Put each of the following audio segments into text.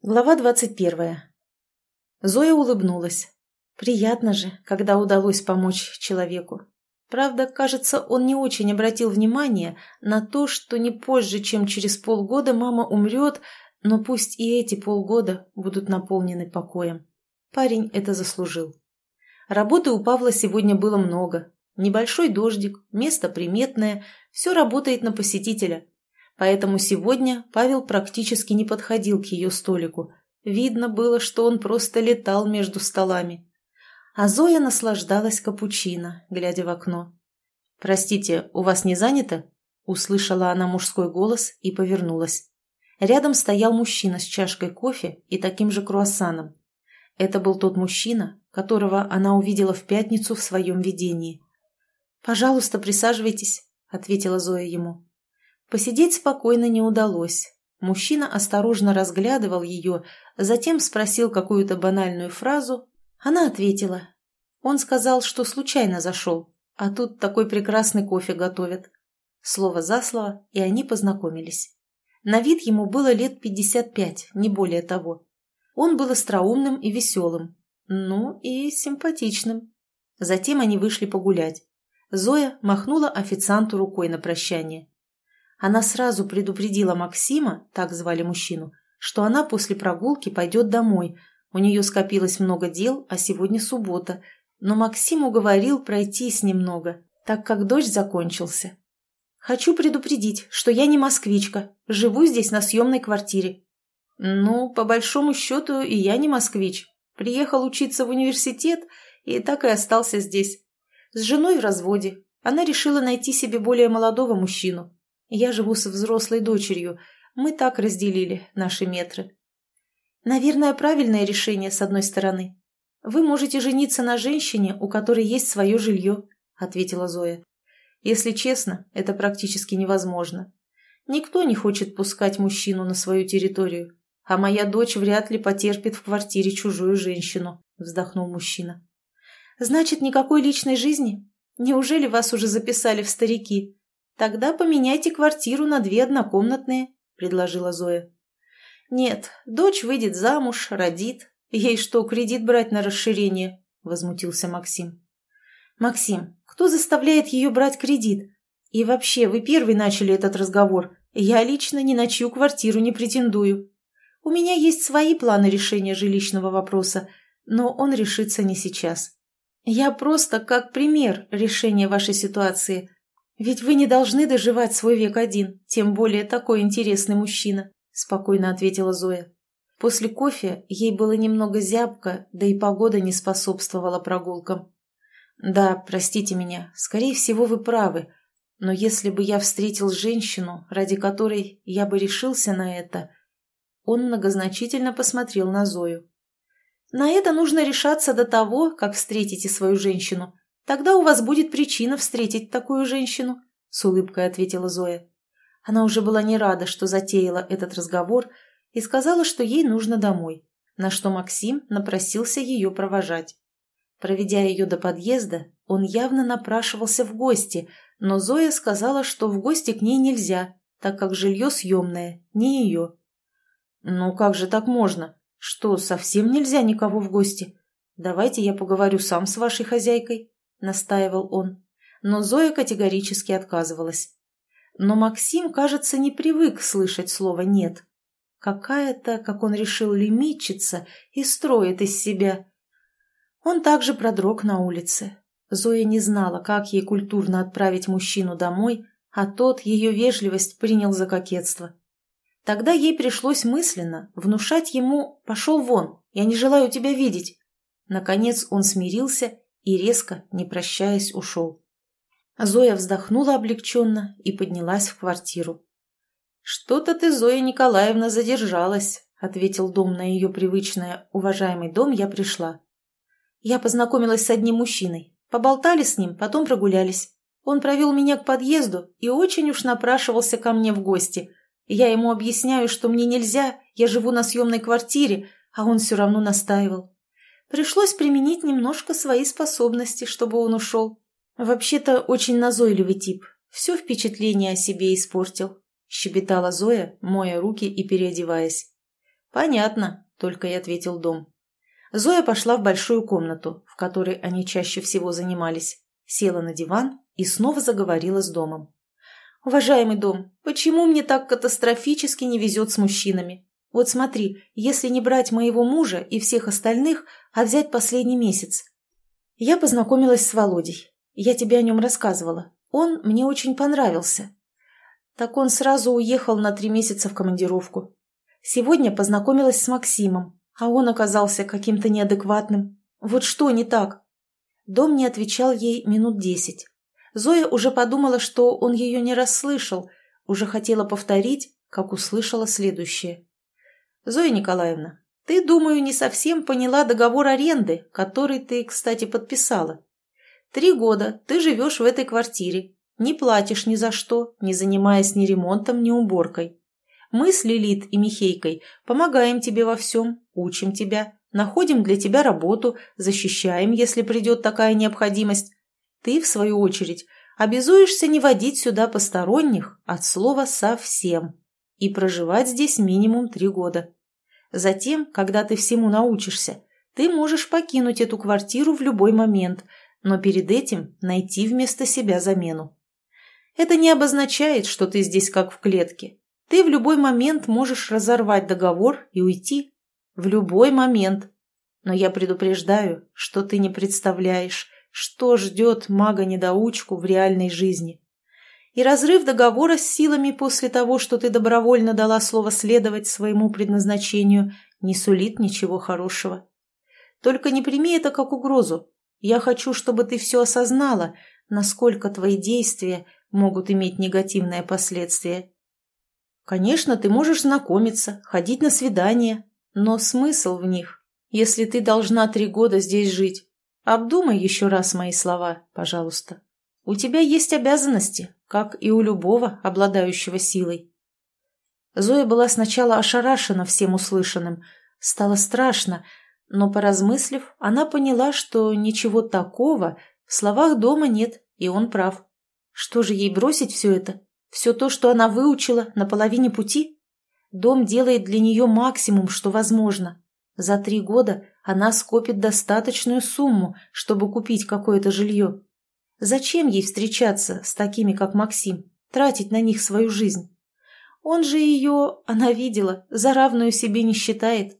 Глава двадцать первая. Зоя улыбнулась. Приятно же, когда удалось помочь человеку. Правда, кажется, он не очень обратил внимание на то, что не позже, чем через полгода мама умрет, но пусть и эти полгода будут наполнены покоем. Парень это заслужил. Работы у Павла сегодня было много. Небольшой дождик, место приметное, все работает на посетителя – Поэтому сегодня Павел практически не подходил к ее столику. Видно было, что он просто летал между столами. А Зоя наслаждалась капучино, глядя в окно. «Простите, у вас не занято?» Услышала она мужской голос и повернулась. Рядом стоял мужчина с чашкой кофе и таким же круассаном. Это был тот мужчина, которого она увидела в пятницу в своем видении. «Пожалуйста, присаживайтесь», — ответила Зоя ему. Посидеть спокойно не удалось. Мужчина осторожно разглядывал ее, затем спросил какую-то банальную фразу. Она ответила. Он сказал, что случайно зашел, а тут такой прекрасный кофе готовят. Слово за слово, и они познакомились. На вид ему было лет пятьдесят пять, не более того. Он был остроумным и веселым, ну и симпатичным. Затем они вышли погулять. Зоя махнула официанту рукой на прощание. Она сразу предупредила Максима, так звали мужчину, что она после прогулки пойдет домой. У нее скопилось много дел, а сегодня суббота. Но Максим уговорил пройтись немного, так как дождь закончился. «Хочу предупредить, что я не москвичка, живу здесь на съемной квартире». «Ну, по большому счету, и я не москвич. Приехал учиться в университет и так и остался здесь. С женой в разводе. Она решила найти себе более молодого мужчину. Я живу со взрослой дочерью. Мы так разделили наши метры. Наверное, правильное решение с одной стороны. Вы можете жениться на женщине, у которой есть свое жилье, ответила Зоя. Если честно, это практически невозможно. Никто не хочет пускать мужчину на свою территорию, а моя дочь вряд ли потерпит в квартире чужую женщину, вздохнул мужчина. Значит, никакой личной жизни? Неужели вас уже записали в старики? «Тогда поменяйте квартиру на две однокомнатные», — предложила Зоя. «Нет, дочь выйдет замуж, родит. Ей что, кредит брать на расширение?» — возмутился Максим. «Максим, кто заставляет ее брать кредит? И вообще, вы первый начали этот разговор. Я лично ни на чью квартиру не претендую. У меня есть свои планы решения жилищного вопроса, но он решится не сейчас. Я просто как пример решения вашей ситуации — «Ведь вы не должны доживать свой век один, тем более такой интересный мужчина», – спокойно ответила Зоя. После кофе ей было немного зябко, да и погода не способствовала прогулкам. «Да, простите меня, скорее всего, вы правы, но если бы я встретил женщину, ради которой я бы решился на это...» Он многозначительно посмотрел на Зою. «На это нужно решаться до того, как встретите свою женщину. Тогда у вас будет причина встретить такую женщину», — с улыбкой ответила Зоя. Она уже была не рада, что затеяла этот разговор, и сказала, что ей нужно домой, на что Максим напросился ее провожать. Проведя ее до подъезда, он явно напрашивался в гости, но Зоя сказала, что в гости к ней нельзя, так как жилье съемное, не ее. «Ну как же так можно? Что, совсем нельзя никого в гости? Давайте я поговорю сам с вашей хозяйкой», — настаивал он. Но Зоя категорически отказывалась. Но Максим, кажется, не привык слышать слово «нет». Какая-то, как он решил, лимитчица и строит из себя. Он также продрог на улице. Зоя не знала, как ей культурно отправить мужчину домой, а тот ее вежливость принял за кокетство. Тогда ей пришлось мысленно внушать ему «пошел вон, я не желаю тебя видеть». Наконец он смирился и резко, не прощаясь, ушел. Зоя вздохнула облегченно и поднялась в квартиру. «Что-то ты, Зоя Николаевна, задержалась», — ответил дом на ее привычное «уважаемый дом, я пришла». Я познакомилась с одним мужчиной. Поболтали с ним, потом прогулялись. Он провел меня к подъезду и очень уж напрашивался ко мне в гости. Я ему объясняю, что мне нельзя, я живу на съемной квартире, а он все равно настаивал. Пришлось применить немножко свои способности, чтобы он ушел. Вообще-то очень назойливый тип. Все впечатление о себе испортил. Щебетала Зоя, моя руки и переодеваясь. «Понятно», — только и ответил дом. Зоя пошла в большую комнату, в которой они чаще всего занимались, села на диван и снова заговорила с домом. «Уважаемый дом, почему мне так катастрофически не везет с мужчинами? Вот смотри, если не брать моего мужа и всех остальных, а взять последний месяц. Я познакомилась с Володей. Я тебе о нем рассказывала. Он мне очень понравился. Так он сразу уехал на три месяца в командировку. Сегодня познакомилась с Максимом, а он оказался каким-то неадекватным. Вот что не так? Дом не отвечал ей минут десять. Зоя уже подумала, что он ее не расслышал, уже хотела повторить, как услышала следующее. «Зоя Николаевна, ты, думаю, не совсем поняла договор аренды, который ты, кстати, подписала. Три года ты живешь в этой квартире, не платишь ни за что, не занимаясь ни ремонтом, ни уборкой. Мы с Лилит и Михейкой помогаем тебе во всем, учим тебя, находим для тебя работу, защищаем, если придет такая необходимость. Ты, в свою очередь, обязуешься не водить сюда посторонних от слова «совсем» и проживать здесь минимум три года. Затем, когда ты всему научишься, ты можешь покинуть эту квартиру в любой момент, но перед этим найти вместо себя замену. Это не обозначает, что ты здесь как в клетке. Ты в любой момент можешь разорвать договор и уйти. В любой момент. Но я предупреждаю, что ты не представляешь, что ждет мага-недоучку в реальной жизни. И разрыв договора с силами после того, что ты добровольно дала слово следовать своему предназначению, не сулит ничего хорошего. Только не прими это как угрозу. Я хочу, чтобы ты все осознала, насколько твои действия могут иметь негативное последствие. Конечно, ты можешь знакомиться, ходить на свидания, но смысл в них, если ты должна три года здесь жить? Обдумай еще раз мои слова, пожалуйста. У тебя есть обязанности, как и у любого, обладающего силой. Зоя была сначала ошарашена всем услышанным, стало страшно, но, поразмыслив, она поняла, что ничего такого в словах дома нет, и он прав. Что же ей бросить все это? Все то, что она выучила на половине пути? Дом делает для нее максимум, что возможно. За три года она скопит достаточную сумму, чтобы купить какое-то жилье. Зачем ей встречаться с такими, как Максим, тратить на них свою жизнь? Он же ее, она видела, за равную себе не считает.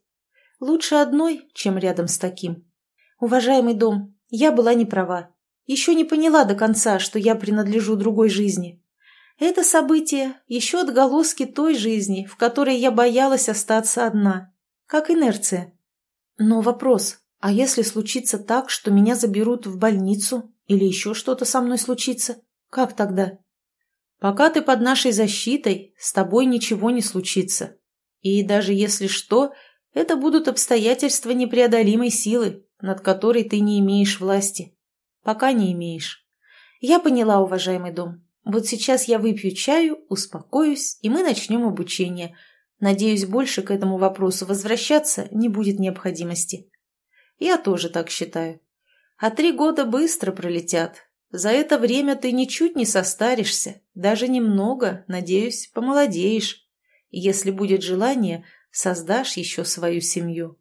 Лучше одной, чем рядом с таким. Уважаемый дом, я была не права. Еще не поняла до конца, что я принадлежу другой жизни. Это событие – еще отголоски той жизни, в которой я боялась остаться одна. Как инерция. Но вопрос, а если случится так, что меня заберут в больницу или еще что-то со мной случится? Как тогда? Пока ты под нашей защитой, с тобой ничего не случится. И даже если что, это будут обстоятельства непреодолимой силы, над которой ты не имеешь власти. Пока не имеешь. Я поняла, уважаемый дом. Вот сейчас я выпью чаю, успокоюсь, и мы начнем обучение. Надеюсь, больше к этому вопросу возвращаться не будет необходимости. Я тоже так считаю. А три года быстро пролетят. За это время ты ничуть не состаришься, даже немного, надеюсь, помолодеешь. Если будет желание, создашь еще свою семью.